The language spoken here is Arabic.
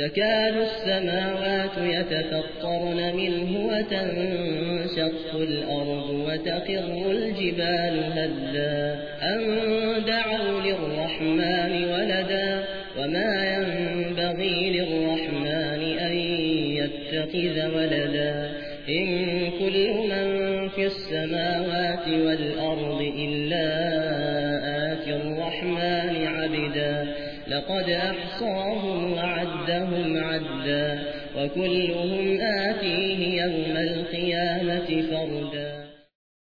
تكاد السماوات يتفطرن منه وتنشق الأرض وتقر الجبال هدا أن دعوا للرحمن ولدا وما ينبغي للرحمن أن يتخذ ولدا. إن كل من في السماوات والأرض إلا الرحمن عبدا. لقد أحصاهم وعدهم عدا. وكلهم آتيه يوم القيامة فردا.